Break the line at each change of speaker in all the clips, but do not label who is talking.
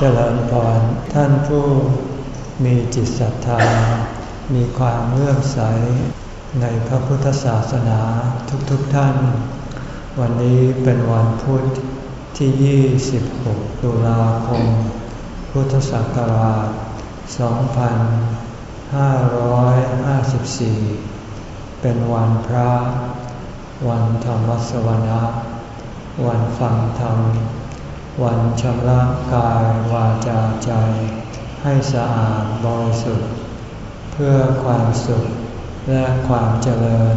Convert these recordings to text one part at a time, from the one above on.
เจริญพรท่านผู้มีจิตศรัทธา มีความเลื่อมใส ในพระพุทธศาสนาทุกๆทท่าน วันนี้เป็นวันพุธที่ 26 ตุลาคม พุทธศักราช 2554 เป็นวันพระ วันธรรมสวนะ วันฟังธรรม วันชำระกายวาจาใจ ให้สะอาดบริสุทธิ์ เพื่อความสุขและความเจริญ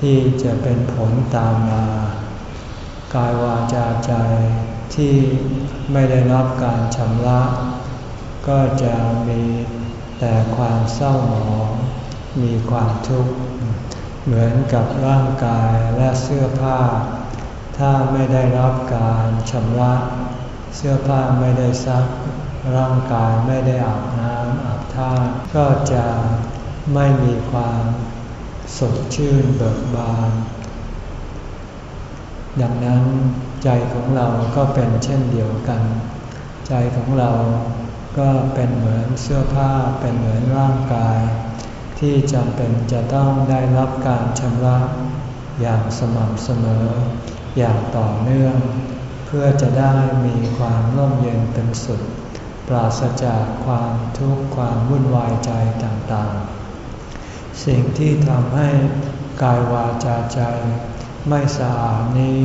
ที่จะเป็นผลตามมา กายวาจาใจที่ไม่ได้รับการชำระ ก็จะมีแต่ความเศร้าหมอง มีความทุกข์ เหมือนกับร่างกายและเสื้อผ้า ถ้าไม่ได้รับการชำระ เสื้อผ้าไม่ได้ซัก ร่างกายไม่ได้อาบน้ำอาบท่า ก็จะไม่มีความสดชื่นเบิกบาน ดังนั้นใจของเราก็เป็นเช่นเดียวกัน ใจของเราก็เป็นเหมือนเสื้อผ้าเป็นเหมือนร่างกาย ที่จำเป็นจะต้องได้รับการชำระอย่างสม่ำเสมอ อย่างต่อเนื่อง เพื่อจะได้มีความร่มเย็นเป็นสุดปราศจากความทุกข์ความวุ่นวายใจต่างๆ สิ่งที่ทำให้กายวาจาใจ ไม่สะอาดนี้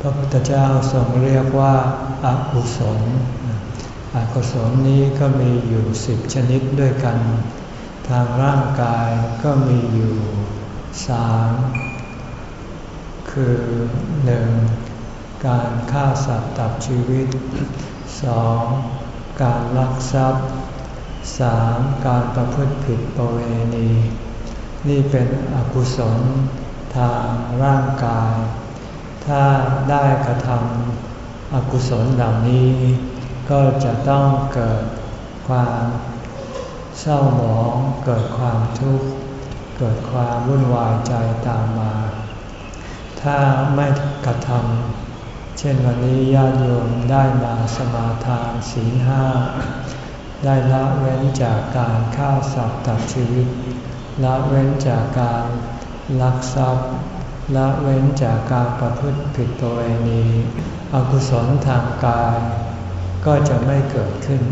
พระพุทธเจ้าทรงเรียกว่าอากุศลอกุศลนี้ก็มีอยู่สิบชนิดด้วยกัน ทางร่างกายก็มีอยู่สาม คือ 1. การฆ่าสัตว์ตัดชีวิต 2. การลักทรัพย์ 3. การประพฤติผิดประเวณี นี่เป็นอกุศลทางร่างกาย ถ้าได้กระทำอกุศลเหล่านี้ ก็จะต้องเกิดความเศร้าหมอง เกิดความทุกข์ เกิดความวุ่นวายใจตามมา ถ้าไม่กระทำเช่นวันนี้ญาติโยมได้มาสมาทานศีลห้า ได้ละเว้นจากการฆ่าสัตว์ตัดชีวิต ละเว้นจากการลักทรัพย์ ละเว้นจากการประพฤติผิดตัวเองนี้อกุศลทางกาย ก็จะไม่เกิดขึ้น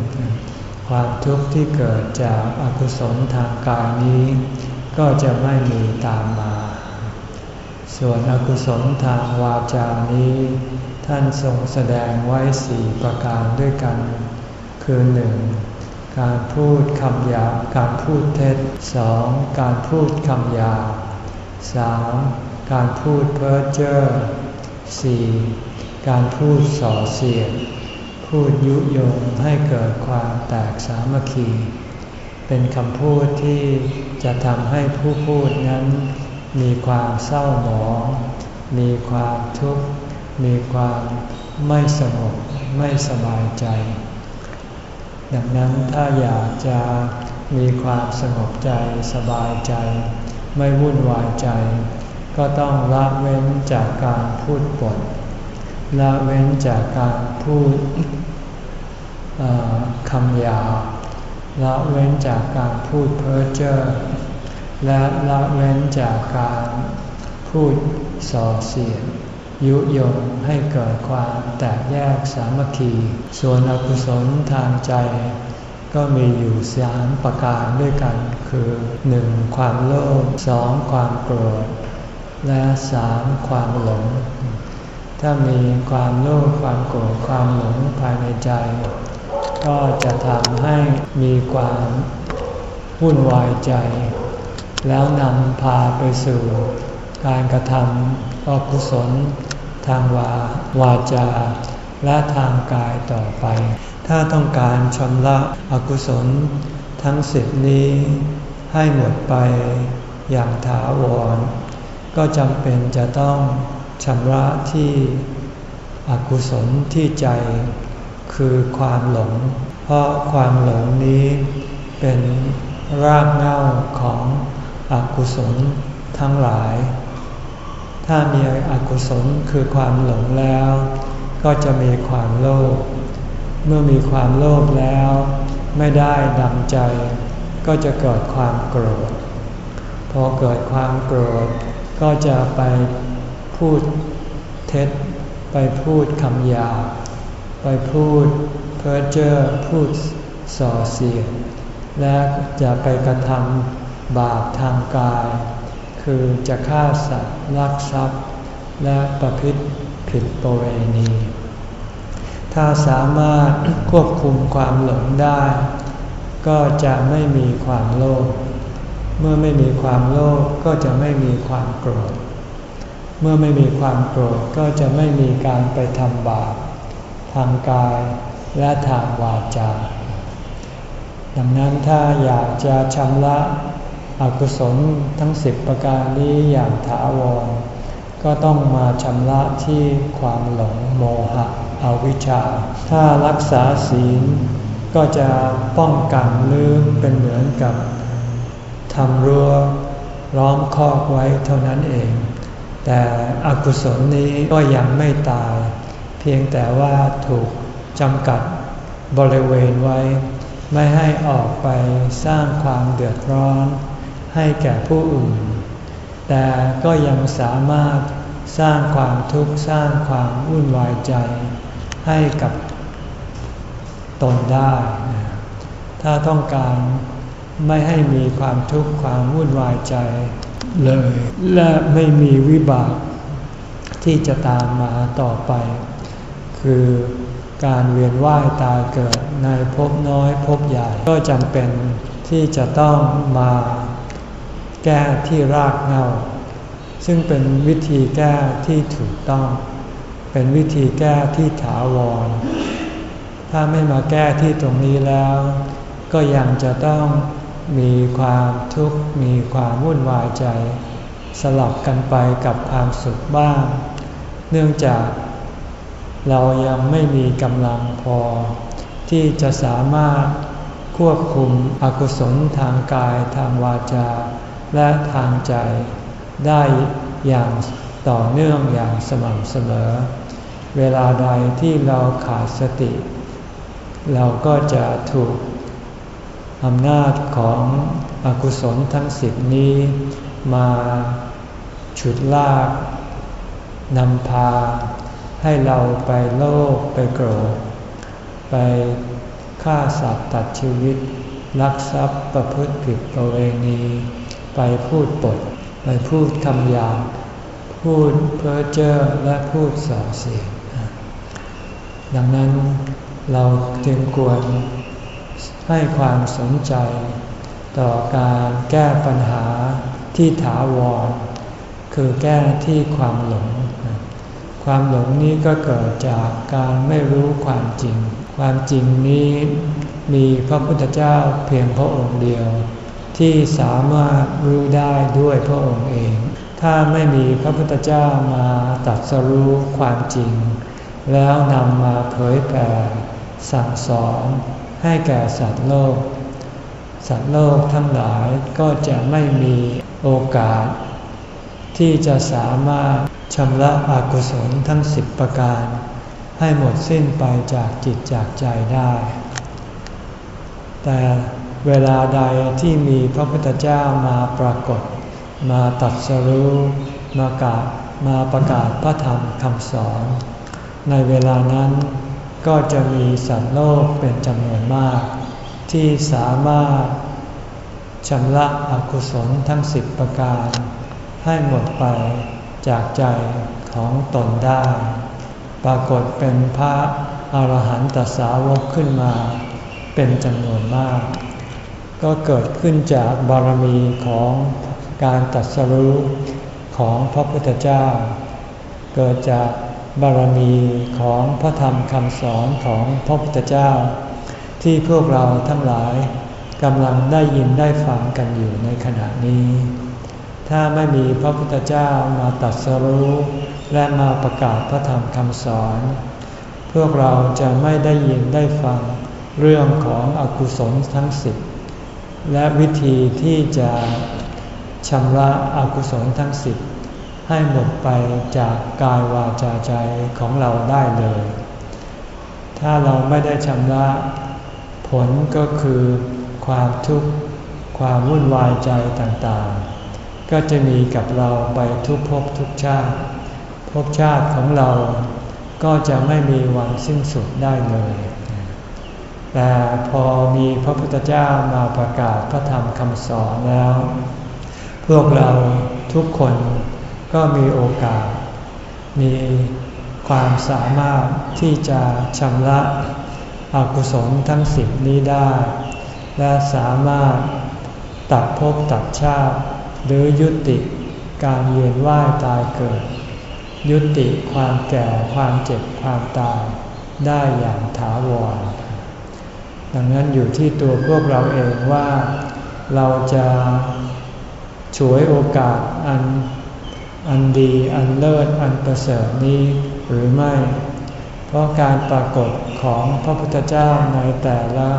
ความทุกข์ที่เกิดจากอากุศลทางกายนี้ ก็จะไม่มีตามมา ส่วนอกุศลทางวาจานี้ ท่านทรงแสดงไว้สี่ประการด้วยกัน คือหนึ่งการพูดคำหยาบการพูดเท็จสองการพูดคำหยาบสามการพูดเพ้อเจ้อสี่การพูดส่อเสียดพูดยุยงให้เกิดความแตกสามัคคี เป็นคำพูดที่จะทำให้ผู้พูดนั้น มีความเศร้าหมอง มีความทุกข์ มีความไม่สงบไม่สบายใจ ดังนั้นถ้าอยากจะมีความสงบใจสบายใจ ไม่วุ่นวายใจ ก็ต้องละเว้นจากการพูดปดละเว้นจากการพูดคำหยาละเว้นจากการพูดเพ้อเจ้อ และละเว้นจากการพูดส่อเสียดยุยงให้เกิดความแตกแยกสามัคคี ส่วนอกุศลทางใจ ก็มีอยู่สามประการด้วยกัน คือ 1. ความโลภ 2. ความโกรธ และ 3. ความหลง ถ้ามีความโลภความโกรธความหลงภายในใจ ก็จะทำให้มีความวุ่นวายใจ แล้วนำพาไปสู่การกระทำอกุศล ทางวาวาจา และทางกายต่อไป ถ้าต้องการชำระอกุศล ทั้งสิบนี้ให้หมดไปอย่างถาวร ก็จำเป็นจะต้องชำระที่อกุศลที่ใจ คือความหลง เพราะความหลงนี้เป็นรากเหง้าของ กุศลทั้งหลาย ถ้ามีอกุศลคือความหลงแล้ว ก็จะมีความโลภ เมื่อมีความโลภแล้ว ไม่ได้ดังใจ ก็จะเกิดความโกรธ พอเกิดความโกรธ ก็จะไปพูดเท็จ ไปพูดคำหยาบไปพูดเพ้อเจ้อพูดส่อเสียดและจะไปกระทำ บาปทางกาย คือจะฆ่าสัตว์ลักทรัพย์ และประพฤติผิดประเวณี ถ้าสามารถควบคุมความหลงได้ ก็จะไม่มีความโลภเมื่อไม่มีความโลภก็จะไม่มีความโกรธ เมื่อไม่มีความโกรธก็จะไม่มีการไปทำบาปทางกายและทางวาจา ดังนั้นถ้าอยากจะชำระ อกุศลทั้งสิบประการนี้อย่างถาวร ก็ต้องมาชำระที่ความหลงโมหะอวิชชา ถ้ารักษาศีลก็จะป้องกันหรือเป็นเหมือนกับทำรั้วล้อมคอกไว้เท่านั้นเอง แต่อกุศลนี้ก็ยังไม่ตาย เพียงแต่ว่าถูกจำกัดบริเวณไว้ ไม่ให้ออกไปสร้างความเดือดร้อน ให้แก่ผู้อื่น แต่ก็ยังสามารถสร้างความทุกข์สร้างความวุ่นวายใจ ให้กับตนได้ ถ้าต้องการไม่ให้มีความทุกข์ความวุ่นวายใจเลย และไม่มีวิบากที่จะตามมาต่อไป คือการเวียนว่ายตายเกิดในภพน้อยภพใหญ่ก็จำเป็นที่จะต้องมา แก้ที่รากเหง้าซึ่งเป็นวิธีแก้ที่ถูกต้อง เป็นวิธีแก้ที่ถาวร ถ้าไม่มาแก้ที่ตรงนี้แล้ว ก็ยังจะต้องมีความทุกข์มีความวุ่นวายใจ สลับกันไปกับความสุขบ้าง เนื่องจากเรายังไม่มีกำลังพอ ที่จะสามารถควบคุมอกุศลทางกายทางวาจา และทางใจได้อย่างต่อเนื่องอย่างสม่ำเสมอ เวลาใดที่เราขาดสติ เราก็จะถูกอำนาจของอกุศลทั้งสิบนี้มาฉุดลากนำพา ให้เราไปโลภไปโกรธ ไปฆ่าสัตว์ตัดชีวิต ลักทรัพย์ประพฤติผิดประเวณี ไปพูดปด ไปพูดคำหยาบพูดเพ้อเจ้อและพูดส่อเสียงดังนั้นเราจึงควรให้ความสนใจ ต่อการแก้ปัญหาที่ถาวร คือแก้ที่ความหลง ความหลงนี้ก็เกิดจากการไม่รู้ความจริง ความจริงนี้มีพระพุทธเจ้าเพียงพระองค์เดียว ที่สามารถรู้ได้ด้วยพระองค์เอง ถ้าไม่มีพระพุทธเจ้ามาตัดสรู้ความจริง แล้วนำมาเผยแผ่สั่งสอนให้แก่สัตว์โลก สัตว์โลกทั้งหลายก็จะไม่มีโอกาส ที่จะสามารถชำระอกุศลทั้งสิบประการ ให้หมดสิ้นไปจากจิตจากใจได้ แต่ เวลาใดที่มีพระพุทธเจ้ามาปรากฏ มาตัดสรู้มากาศมาประกาศพระธรรมคำสอน ในเวลานั้นก็จะมีสัตว์โลกเป็นจำนวนมาก ที่สามารถชำระอกุศลทั้งสิบประการ ให้หมดไปจากใจของตนได้ ปรากฏเป็นพระอรหันตสาวกขึ้นมา เป็นจำนวนมาก ก็เกิดขึ้นจากบารมีของการตัดสรู้ของพระพุทธเจ้า เกิดจากบารมีของพระธรรมคำสอนของพระพุทธเจ้า ที่พวกเราทั้งหลายกำลังได้ยินได้ฟังกันอยู่ในขณะนี้ ถ้าไม่มีพระพุทธเจ้ามาตัดสรู้และมาประกาศพระธรรมคำสอน พวกเราจะไม่ได้ยินได้ฟังเรื่องของอกุศลทั้งสิบ และวิธีที่จะชำระอกุศลทั้งสิบให้หมดไปจากกายวาจาใจของเราได้เลย ถ้าเราไม่ได้ชำระผลก็คือความทุกข์ความวุ่นวายใจต่างๆ ก็จะมีกับเราไปทุกภพทุกชาติภพชาติของเราก็จะไม่มีวันสิ้นสุดได้เลย แต่พอมีพระพุทธเจ้ามาประกาศพระธรรมคำสอนแล้ว พวกเราทุกคนก็มีโอกาส มีความสามารถที่จะชำระอกุศลทั้งสิบนี้ได้ และสามารถตัดภพตัดชาติ หรือยุติการเวียนว่ายตายเกิด ยุติความแก่ความเจ็บความตายได้อย่างถาวร ดังนั้นอยู่ที่ตัวพวกเราเองว่าเราจะฉวยโอกาสอันอันดีอันเลิศอันประเสริฐนี้หรือไม่ เพราะการปรากฏของพระพุทธเจ้าในแต่ละ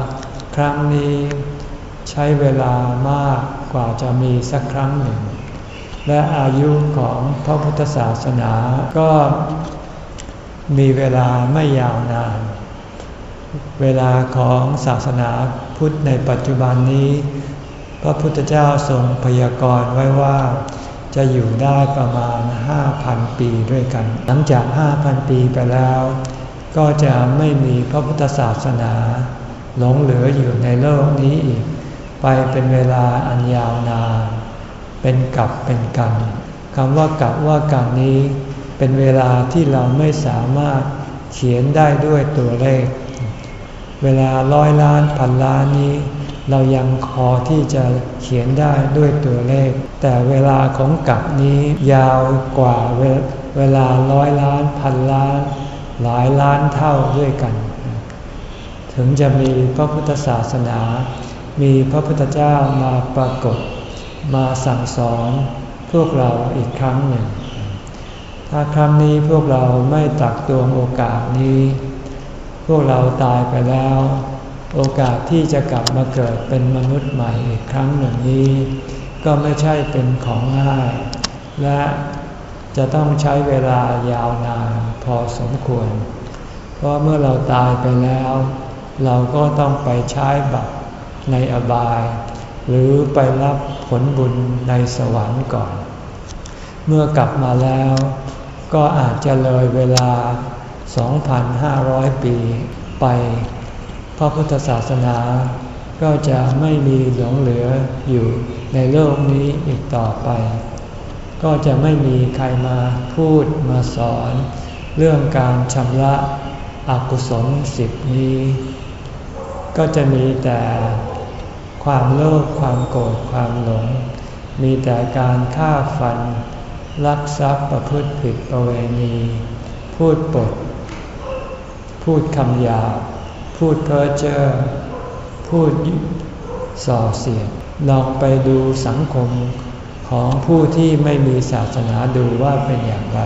ครั้งนี้ ใช้เวลามากกว่าจะมีสักครั้งหนึ่ง และอายุของพระพุทธศาสนาก็มีเวลาไม่ยาวนาน เวลาของศาสนาพุทธในปัจจุบันนี้ พระพุทธเจ้าทรงพยากรณ์ไว้ว่า จะอยู่ได้ประมาณ 5,000 ปีด้วยกัน หลังจาก 5,000 ปีไปแล้ว ก็จะไม่มีพระพุทธศาสนาหลงเหลืออยู่ในโลกนี้อีก ไปเป็นเวลาอันยาวนาน เป็นกับเป็นกันคำว่ากับว่ากันนี้ เป็นเวลาที่เราไม่สามารถเขียนได้ด้วยตัวเลข เวลาร้อยล้านพันล้านนี้ เรายังพอที่จะเขียนได้ด้วยตัวเลข แต่เวลาของกับนี้ยาวกว่าเวลาร้อยล้านพันล้าน หลายล้านเท่าด้วยกัน ถึงจะมีพระพุทธศาสนา มีพระพุทธเจ้ามาปรากฏ มาสั่งสอนพวกเราอีกครั้งหนึ่ง ถ้าครั้งนี้พวกเราไม่ตักตวงโอกาสนี้ พวกเราตายไปแล้ว โอกาสที่จะกลับมาเกิดเป็นมนุษย์ใหม่อีกครั้งหนึ่งนี้ ก็ไม่ใช่เป็นของง่าย และจะต้องใช้เวลายาวนานพอสมควร เพราะเมื่อเราตายไปแล้ว เราก็ต้องไปใช้บัตรในอบาย หรือไปรับผลบุญในสวรรค์ก่อน เมื่อกลับมาแล้ว ก็อาจจะเลยเวลา 2,500 ปีไป พระพุทธศาสนา ก็จะไม่มีหลงเหลืออยู่ในโลกนี้อีกต่อไป ก็จะไม่มีใครมาพูดมาสอน เรื่องการชำระอกุศลสิบนี้ ก็จะมีแต่ความโลภความโกรธความหลง มีแต่การฆ่าฟันลักทรัพย์ประพฤติผิดประเวณี พูดปด พูดคำหยาบพูดเพ้อเจ้อพูดส่อเสียดลองไปดูสังคมของผู้ที่ไม่มีศาสนาดูว่าเป็นอย่างไร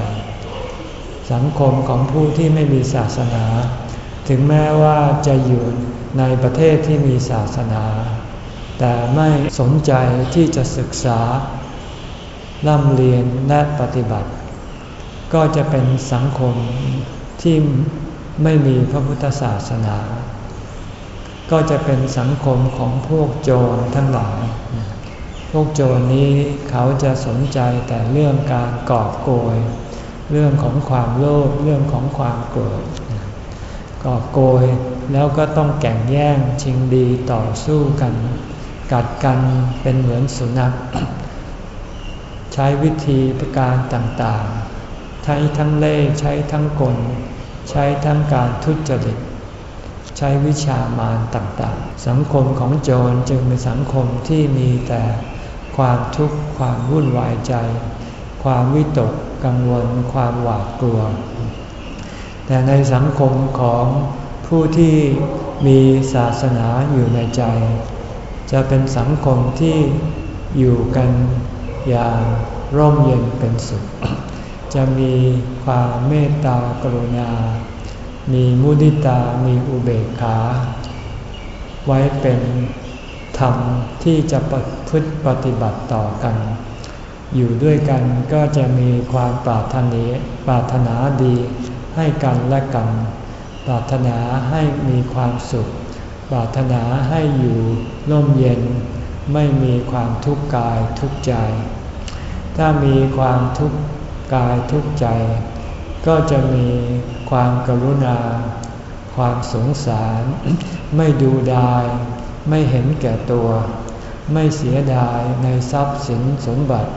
สังคมของผู้ที่ไม่มีศาสนา ถึงแม้ว่าจะอยู่ในประเทศที่มีศาสนา แต่ไม่สนใจที่จะศึกษาร่ำเรียนและปฏิบัติ ก็จะเป็นสังคมที่ ไม่มีพระพุทธศาสนา ก็จะเป็นสังคมของพวกโจรทั้งหลาย พวกโจรนี้เขาจะสนใจแต่เรื่องการกอบโกย เรื่องของความโลภ เรื่องของความโกรธ กอบโกยแล้วก็ต้องแก่งแย่งชิงดีต่อสู้กัน กัดกันเป็นเหมือนสุนัข ใช้วิธีประการต่างๆ ใช้ทั้งเล่ใช้ทั้งกล ใช้ทั้งการทุจริต ใช้วิชามารต่างๆ สังคมของโจรจึงเป็นสังคมที่มีแต่ความทุกข์ความวุ่นวายใจ ความวิตกกังวล ความหวาดกลัว แต่ในสังคมของผู้ที่มีศาสนาอยู่ในใจ จะเป็นสังคมที่อยู่กันอย่างร่มเย็นเป็นสุข จะมีความเมตตากรุณา มีมุดิตา มีอุเบกขา ไว้เป็นธรรมที่จะปพฤติปฏิบัติต่อกัน อยู่ด้วยกันก็จะมีความปรารถนาปรารถนาดีให้กันและกันปปรารถนาให้มีความสุข ปรารถนาให้อยู่ร่มเย็น ไม่มีความทุกข์กายทุกข์ใจ ถ้ามีความทุกข์ กายทุกใจ ก็จะมีความกรุณา ความสงสาร ไม่ดูดาย ไม่เห็นแก่ตัว ไม่เสียดายในทรัพย์สินสมบัติ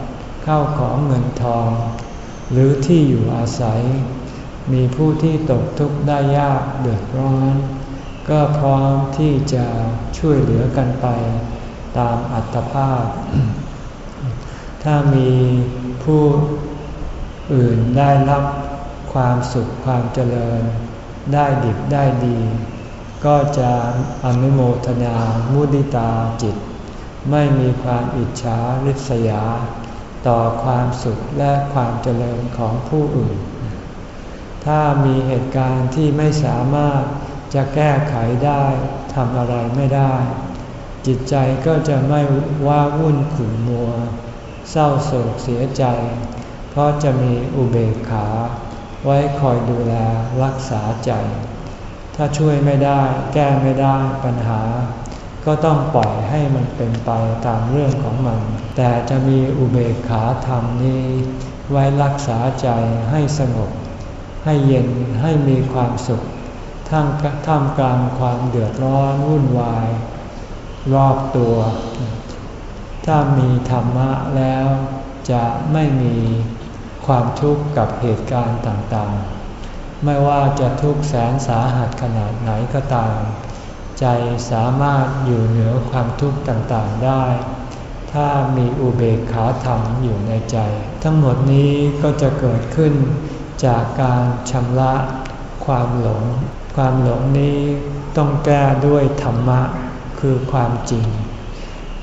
เข้าของเงินทอง หรือที่อยู่อาศัย มีผู้ที่ตกทุกข์ได้ยากเดือดร้อน ก็พร้อมที่จะช่วยเหลือกันไปตามอัตภาพ ถ้ามีผู้ อื่นได้รับความสุขความเจริญ ได้ดิบได้ดี ก็จะอนุโมทนามุดิตาจิต ไม่มีความอิจฉาริษยา ต่อความสุขและความเจริญของผู้อื่น ถ้ามีเหตุการณ์ที่ไม่สามารถจะแก้ไขได้ทำอะไรไม่ได้ จิตใจก็จะไม่ว้าวุ่นขุ่นมัว เศร้าโศกเสียใจ เพราะจะมีอุเบกขา ไว้คอยดูแลรักษาใจ ถ้าช่วยไม่ได้แก้ไม่ได้ปัญหา ก็ต้องปล่อยให้มันเป็นไปตามเรื่องของมัน แต่จะมีอุเบกขาธรรมนี้ ไว้รักษาใจให้สงบ ให้เย็นให้มีความสุขท่ามท่ามกลางความเดือดร้อนวุ่นวาย รอบตัว ถ้ามีธรรมะแล้วจะไม่มี ความทุกข์กับเหตุการณ์ต่างๆ ไม่ว่าจะทุกข์แสนสาหัสขนาดไหนก็ตาม ใจสามารถอยู่เหนือความทุกข์ต่างๆได้ ถ้ามีอุเบกขาธรรมอยู่ในใจ ทั้งหมดนี้ก็จะเกิดขึ้นจากการชำระความหลง ความหลงนี้ต้องแก้ด้วยธรรมะคือความจริง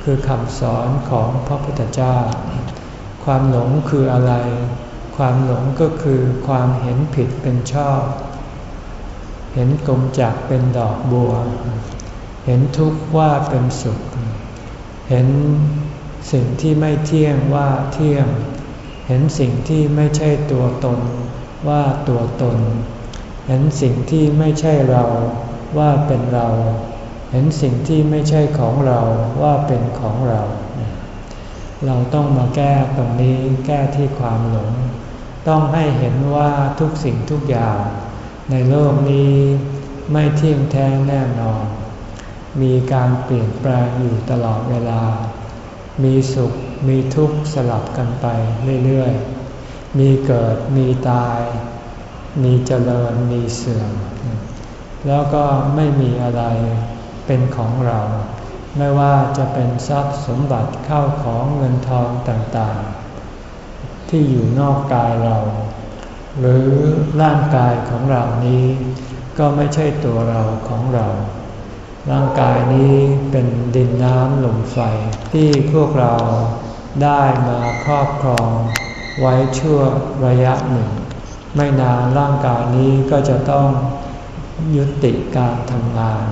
คือคำสอนของพระพุทธเจ้า ความหลงคืออะไร ความหลงก็คือความเห็นผิดเป็นชอบ เห็นกลมจากเป็นดอกบัว เห็นทุกข์ว่าเป็นสุข เห็นสิ่งที่ไม่เที่ยงว่าเที่ยง เห็นสิ่งที่ไม่ใช่ตัวตนว่าตัวตน เห็นสิ่งที่ไม่ใช่เราว่าเป็นเรา เห็นสิ่งที่ไม่ใช่ของเราว่าเป็นของเรา เราต้องมาแก้ตรงนี้แก้ที่ความหลง ต้องให้เห็นว่าทุกสิ่งทุกอย่าง ในโลกนี้ไม่เที่ยงแท้แน่นอน มีการเปลี่ยนแปลงอยู่ตลอดเวลา มีสุขมีทุกข์สลับกันไปเรื่อยๆ มีเกิดมีตาย มีเจริญมีเสื่อม แล้วก็ไม่มีอะไรเป็นของเรา ไม่ว่าจะเป็นทรัพย์สมบัติเข้าของเงินทองต่างๆ ที่อยู่นอกกายเรา หรือร่างกายของเรานี้ ก็ไม่ใช่ตัวเราของเรา ร่างกายนี้เป็นดินน้ำลมไฟที่พวกเราได้มาครอบครอง ไว้ชั่วระยะหนึ่ง ไม่นานร่างกายนี้ก็จะต้องยุติการทำงาน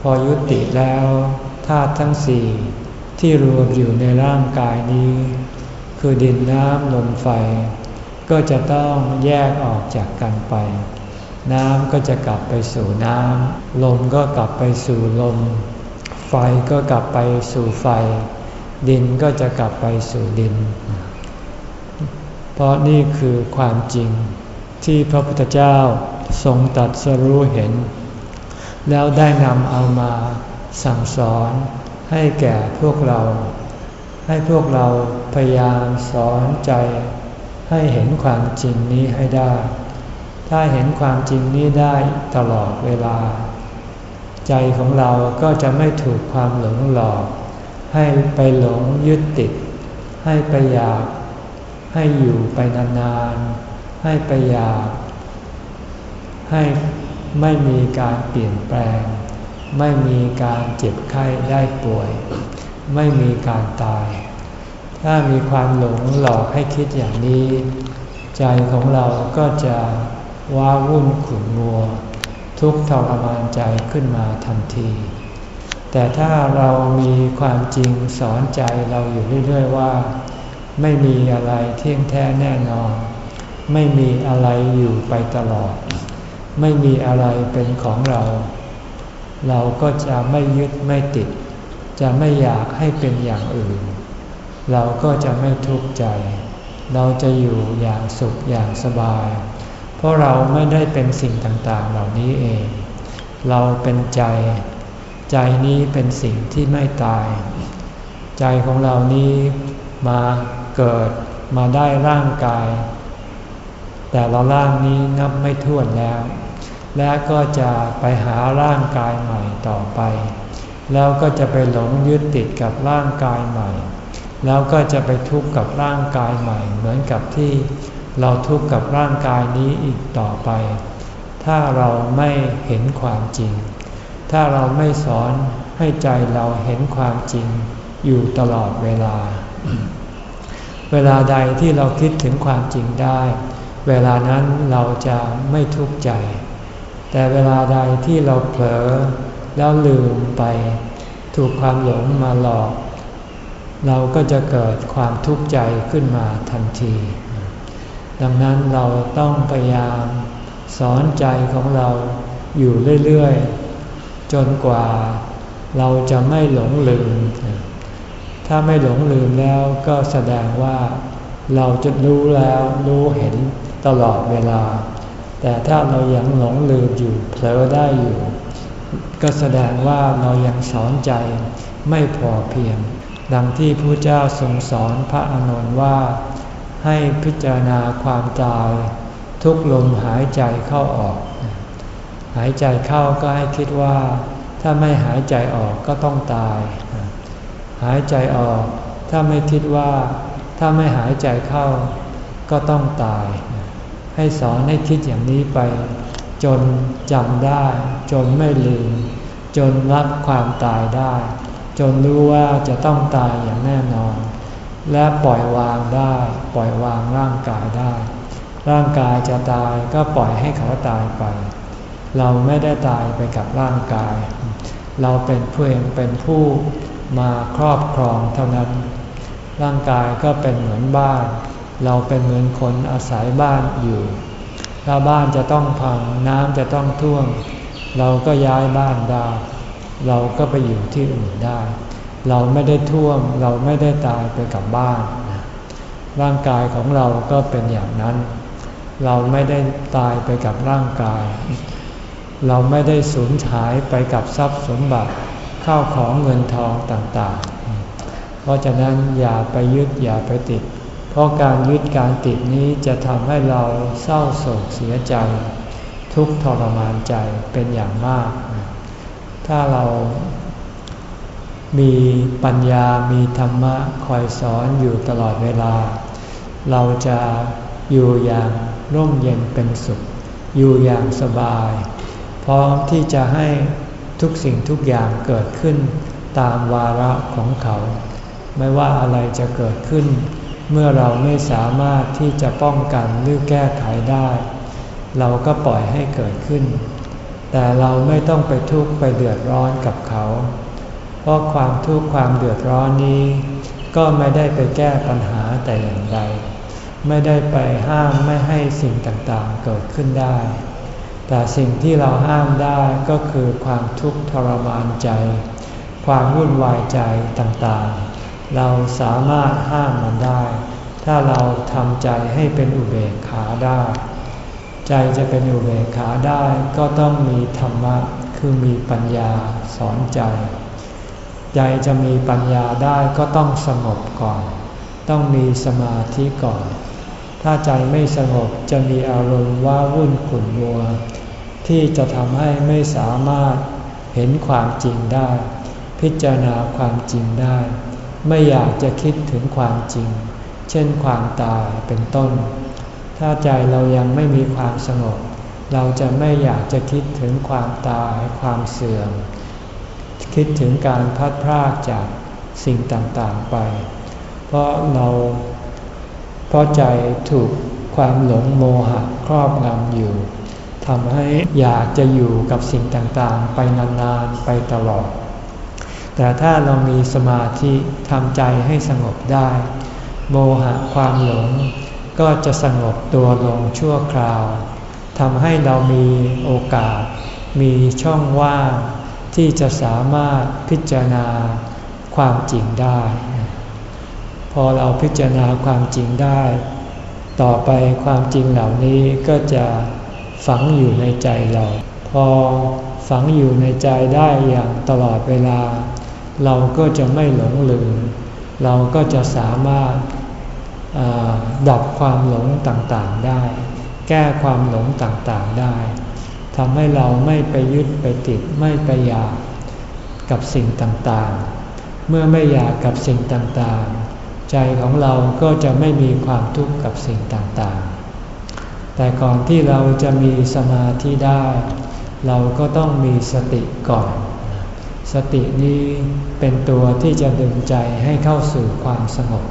พอยุติแล้วธาตุทั้งสี่ที่รวมอยู่ในร่างกายนี้ คือดินน้ำลมไฟ ก็จะต้องแยกออกจากกันไป น้ำก็จะกลับไปสู่น้ำลมก็กลับไปสู่ลม ไฟก็กลับไปสู่ไฟ ดินก็จะกลับไปสู่ดิน เพราะนี่คือความจริงที่พระพุทธเจ้าทรงตัดสรู้เห็น แล้วได้นำเอามาสั่งสอนให้แก่พวกเรา ให้พวกเรา พยายามสอนใจให้เห็นความจริงนี้ให้ได้ ถ้าเห็นความจริงนี้ได้ตลอดเวลา ใจของเราก็จะไม่ถูกความหลงหลอก ให้ไปหลงยึดติด ให้ไปอยาก ให้อยู่ไปนานๆ ให้ไปอยาก ให้ไม่มีการเปลี่ยนแปลง ไม่มีการเจ็บไข้ได้ป่วย ไม่มีการตาย ถ้ามีความหลงหลอกให้คิดอย่างนี้ ใจของเราก็จะว้าวุ่นขุ่นมัว ทุกทรมานใจขึ้นมาทันที แต่ถ้าเรามีความจริงสอนใจเราอยู่เรื่อยๆว่า ไม่มีอะไรเที่ยงแท้แน่นอน ไม่มีอะไรอยู่ไปตลอด ไม่มีอะไรเป็นของเรา เราก็จะไม่ยึดไม่ติด จะไม่อยากให้เป็นอย่างอื่น เราก็จะไม่ทุกข์ใจ เราจะอยู่อย่างสุขอย่างสบาย เพราะเราไม่ได้เป็นสิ่งต่างๆเหล่านี้เอง เราเป็นใจ ใจนี้เป็นสิ่งที่ไม่ตาย ใจของเรานี้มาเกิดมาได้ร่างกาย แต่ละร่างนี้นับไม่ถ้วนแล้ว และก็จะไปหาร่างกายใหม่ต่อไป แล้วก็จะไปหลงยึดติดกับร่างกายใหม่ แล้วก็จะไปทุกข์กับร่างกายใหม่ เหมือนกับที่เราทุกข์กับร่างกายนี้อีกต่อไป ถ้าเราไม่เห็นความจริง ถ้าเราไม่สอนให้ใจเราเห็นความจริงอยู่ตลอดเวลา เวลาใดที่เราคิดถึงความจริงได้ เวลานั้นเราจะไม่ทุกข์ใจ แต่เวลาใดที่เราเผลอแล้วลืมไป ถูกความหลงมาหลอก เราก็จะเกิดความทุกข์ใจขึ้นมาทันที ดังนั้นเราต้องพยายามสอนใจของเราอยู่เรื่อยๆ จนกว่าเราจะไม่หลงลืม ถ้าไม่หลงลืมแล้วก็แสดงว่าเราจะรู้แล้วรู้เห็นตลอดเวลา แต่ถ้าเรายังหลงลืมอยู่เผลอได้อยู่ ก็แสดงว่าเรายังสอนใจไม่พอเพียง ดังที่พระเจ้าทรงสอนพระอานนท์ว่า ให้พิจารณาความตาย ทุกลมหายใจเข้าออก หายใจเข้าก็ให้คิดว่า ถ้าไม่หายใจออกก็ต้องตาย หายใจออก ถ้าไม่คิดว่า ถ้าไม่หายใจเข้า ก็ต้องตาย ให้สอนให้คิดอย่างนี้ไป จนจำได้ จนไม่ลืม จนรับความตายได้ จนรู้ว่าจะต้องตายอย่างแน่นอน และปล่อยวางได้ ปล่อยวางร่างกายได้ ร่างกายจะตายก็ปล่อยให้เขาตายไป เราไม่ได้ตายไปกับร่างกาย เราเป็นเพื่อนเป็นผู้มาครอบครองเท่านั้น ร่างกายก็เป็นเหมือนบ้าน เราเป็นเหมือนคนอาศัยบ้านอยู่ถ้าบ้านจะต้องพังน้ำจะต้องท่วม เราก็ย้ายบ้านได้ เราก็ไปอยู่ที่อื่นได้ เราไม่ได้ท่วมเราไม่ได้ตายไปกับบ้าน ร่างกายของเราก็เป็นอย่างนั้น เราไม่ได้ตายไปกับร่างกาย เราไม่ได้สูญหายไปกับทรัพย์สมบัติข้าวของเงินทองต่างๆ เพราะฉะนั้นอย่าไปยึดอย่าไปติด เพราะการยึดการติดนี้จะทำให้เราเศร้าโศกเสียใจ ทุกทรมานใจเป็นอย่างมาก ถ้าเรามีปัญญามีธรรมะคอยสอนอยู่ตลอดเวลา เราจะอยู่อย่างร่มเย็นเป็นสุข อยู่อย่างสบาย พร้อมที่จะให้ทุกสิ่งทุกอย่างเกิดขึ้นตามวาระของเขา ไม่ว่าอะไรจะเกิดขึ้น เมื่อเราไม่สามารถที่จะป้องกันหรือแก้ไขได้ เราก็ปล่อยให้เกิดขึ้น แต่เราไม่ต้องไปทุกข์ไปเดือดร้อนกับเขา เพราะความทุกข์ความเดือดร้อนนี้ ก็ไม่ได้ไปแก้ปัญหาแต่อย่างใด ไม่ได้ไปห้ามไม่ให้สิ่งต่างๆเกิดขึ้นได้ แต่สิ่งที่เราห้ามได้ก็คือความทุกข์ทรมานใจ ความวุ่นวายใจต่างๆ เราสามารถห้ามมันได้ ถ้าเราทำใจให้เป็นอุเบกขาได้ ใจจะเป็นอุเบกขาได้ก็ต้องมีธรรมะคือมีปัญญาสอนใจ ใจจะมีปัญญาได้ก็ต้องสงบก่อน ต้องมีสมาธิก่อน ถ้าใจไม่สงบจะมีอารมณ์ว่าวุ่นขุ่นมัว ที่จะทำให้ไม่สามารถเห็นความจริงได้ พิจารณาความจริงได้ ไม่อยากจะคิดถึงความจริง เช่นความตายเป็นต้น ถ้าใจเรายังไม่มีความสงบ เราจะไม่อยากจะคิดถึงความตายความเสื่อม คิดถึงการพัดพรากจากสิ่งต่างๆไป เพราะเราเพราะใจถูกความหลงโมหะครอบงำอยู่ทำให้อยากจะอยู่กับสิ่งต่างๆ ไปนานๆไปตลอด แต่ถ้าเรามีสมาธิทำใจให้สงบได้ โมหะความหลง ก็จะสงบตัวลงชั่วคราวทำให้เรามีโอกาส มีช่องว่างที่จะสามารถพิจารณาความจริงได้ พอเราพิจารณาความจริงได้ ต่อไปความจริงเหล่านี้ก็จะฝังอยู่ในใจเรา พอฝังอยู่ในใจได้อย่างตลอดเวลา เราก็จะไม่หลงลืม เราก็จะสามารถ ดับความหลงต่างๆได้ แก้ความหลงต่างๆได้ทำให้เราไม่ไปยึดไปติดไม่ไปอยากกับสิ่งต่างๆ เมื่อไม่อยากกับสิ่งต่างๆ ใจของเราก็จะไม่มีความทุกข์กับสิ่งต่างๆ แต่ก่อนที่เราจะมีสมาธิได้ เราก็ต้องมีสติก่อน สตินี้เป็นตัวที่จะดึงใจให้เข้าสู่ความสงบ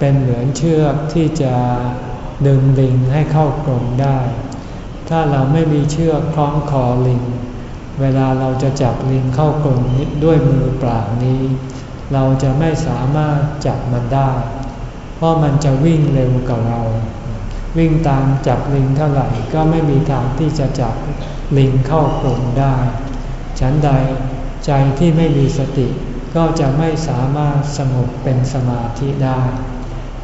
เป็นเหมือนเชือกที่จะดึงลิงให้เข้ากรงได้ ถ้าเราไม่มีเชือกคล้องคอลิง เวลาเราจะจับลิงเข้ากรงด้วยมือเปล่านี้ เราจะไม่สามารถจับมันได้ เพราะมันจะวิ่งเร็วกว่าเรา วิ่งตามจับลิงเท่าไหร่ก็ไม่มีทางที่จะจับลิงเข้ากรงได้ ฉันใดใจที่ไม่มีสติก็จะไม่สามารถสงบเป็นสมาธิได้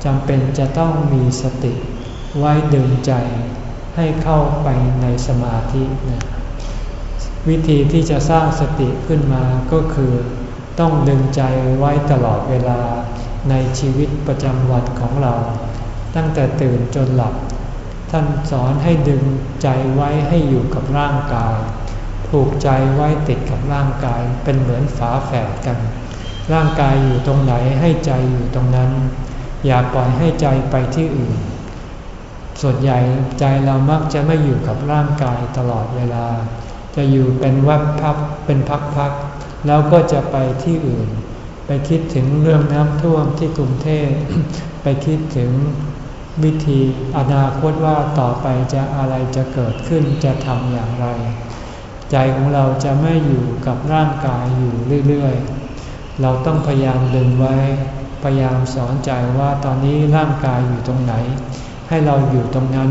จำเป็นจะต้องมีสติ ไว้ดึงใจให้เข้าไปในสมาธินะวิธีที่จะสร้างสติขึ้นมาก็คือ ต้องดึงใจไว้ตลอดเวลาในชีวิตประจำวันของเรา ตั้งแต่ตื่นจนหลับ ท่านสอนให้ดึงใจไว้ให้อยู่กับร่างกาย ผูกใจไว้ติดกับร่างกายเป็นเหมือนฝาแฝดกัน ร่างกายอยู่ตรงไหนให้ใจอยู่ตรงนั้น อย่าปล่อยให้ใจไปที่อื่น ส่วนใหญ่ใจเรามักจะไม่อยู่กับร่างกายตลอดเวลา จะอยู่เป็นวับพักเป็นพักๆแล้วก็จะไปที่อื่น ไปคิดถึงเรื่องน้ำท่วมที่กรุงเทพไปคิดถึงวิธีอนาคตว่าต่อไปจะอะไรจะเกิดขึ้นจะทำอย่างไร ใจของเราจะไม่อยู่กับร่างกายอยู่เรื่อยๆ เราต้องพยายามดึงไว้ พยายามสอนใจว่าตอนนี้ร่างกายอยู่ตรงไหน ให้เราอยู่ตรงนั้น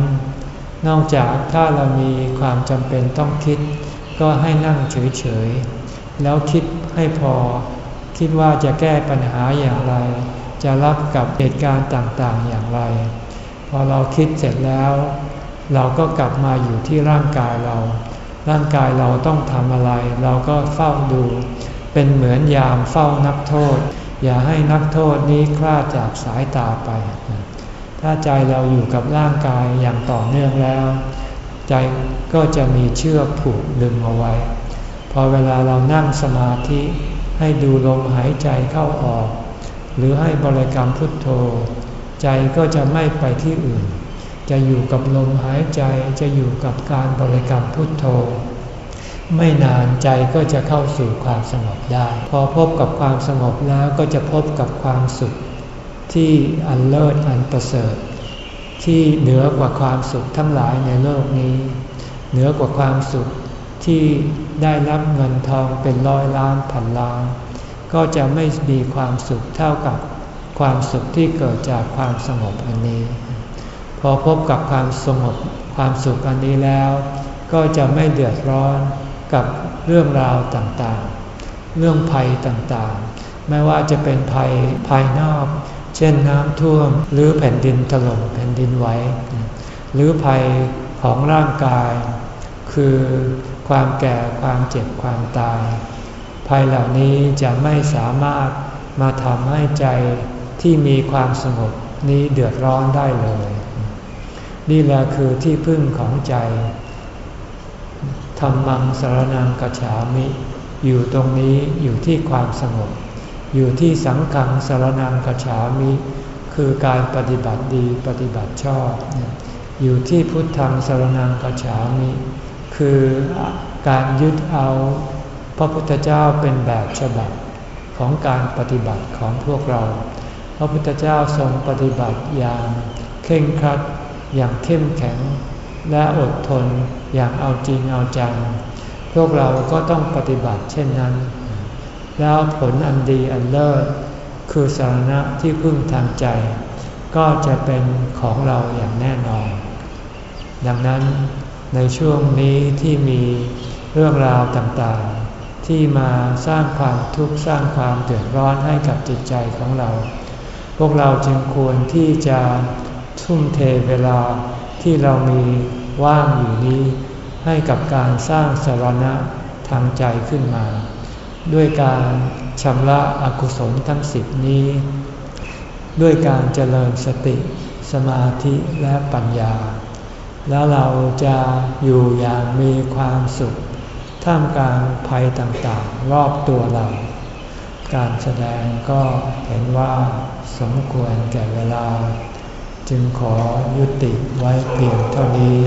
นอกจากถ้าเรามีความจำเป็นต้องคิด ก็ให้นั่งเฉยๆ แล้วคิดให้พอ คิดว่าจะแก้ปัญหาอย่างไร จะรับกับเหตุการณ์ต่างๆอย่างไร พอเราคิดเสร็จแล้ว เราก็กลับมาอยู่ที่ร่างกายเรา ร่างกายเราต้องทำอะไร เราก็เฝ้าดู เป็นเหมือนยามเฝ้านักโทษ อย่าให้นักโทษนี้คลาดจากสายตาไป ถ้าใจเราอยู่กับร่างกายอย่างต่อเนื่องแล้ว ใจก็จะมีเชือกผูกดึงเอาไว้ พอเวลาเรานั่งสมาธิให้ดูลมหายใจเข้าออก หรือให้บริกรรมพุทโธ ใจก็จะไม่ไปที่อื่น จะอยู่กับลมหายใจจะอยู่กับการบริกรรมพุทโธ ไม่นานใจก็จะเข้าสู่ความสงบได้ พอพบกับความสงบแล้วก็จะพบกับความสุข ที่อันเลิศอันประเสริฐ ที่เหนือกว่าความสุขทั้งหลายในโลกนี้ เหนือกว่าความสุขที่ได้รับเงินทองเป็นร้อยล้านพันล้าน ก็จะไม่มีความสุขเท่ากับความสุขที่เกิดจากความสงบอันนี้ พอพบกับความสงบความสุขอันนี้แล้ว ก็จะไม่เดือดร้อน กับเรื่องราวต่างๆ เรื่องภัยต่างๆ ไม่ว่าจะเป็นภัยภายนอก เช่นน้ำท่วม หรือแผ่นดินถล่มแผ่นดินไหวหรือภัยของร่างกาย คือความแก่ความเจ็บความตาย ภัยเหล่านี้จะไม่สามารถมาทำให้ใจที่มีความสงบนี้เดือดร้อนได้เลย นี่แหละคือที่พึ่งของใจ ธรรมังสารนังกัจฉามิ อยู่ตรงนี้อยู่ที่ความสงบ อยู่ที่สังขังสารนังกฉามิ คือการปฏิบัติดีปฏิบัติชอบ อยู่ที่พุทธังสารนังกฉามิ คือการยึดเอาพระพุทธเจ้าเป็นแบบฉบับของการปฏิบัติของพวกเรา พระพุทธเจ้าทรงปฏิบัติอย่างเข่งครัดอย่างเข้มแข็ง และอดทนอย่างเอาจริงเอาจัง พวกเราก็ต้องปฏิบัติเช่นนั้น แล้วผลอันดีอันเลิศคือสาระที่พึ่งทางใจ ก็จะเป็นของเราอย่างแน่นอน ดังนั้นในช่วงนี้ที่มีเรื่องราวต่างๆ ที่มาสร้างความทุกข์สร้างความเดือดร้อนให้กับจิตใจของเรา พวกเราจึงควรที่จะทุ่มเทเวลา ที่เรามีว่างอยู่นี้ ให้กับการสร้างสรณะทางใจขึ้นมา ด้วยการชำระอกุศลทั้งสิบนี้ ด้วยการเจริญสติ สมาธิและปัญญา แล้วเราจะอยู่อย่างมีความสุข ท่ามกลางภัยต่างๆ รอบตัวเรา การแสดงก็เห็นว่าสมควรแก่เวลา จึงขอยุติไว้เพียงเท่านี้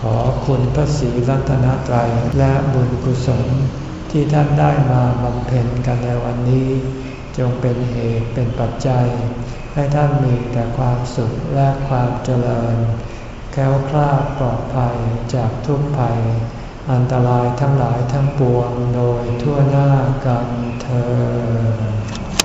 ขอคุณพระศรีรัตนตรัยและบุญกุศลที่ท่านได้มาบำเพ็ญกันในวันนี้ จงเป็นเหตุเป็นปัจจัย ให้ท่านมีแต่ความสุขและความเจริญ แค้วคลาดปลอดภัยจากทุกภัย อันตรายทั้งหลายทั้งปวงโดยทั่วหน้ากันเธอ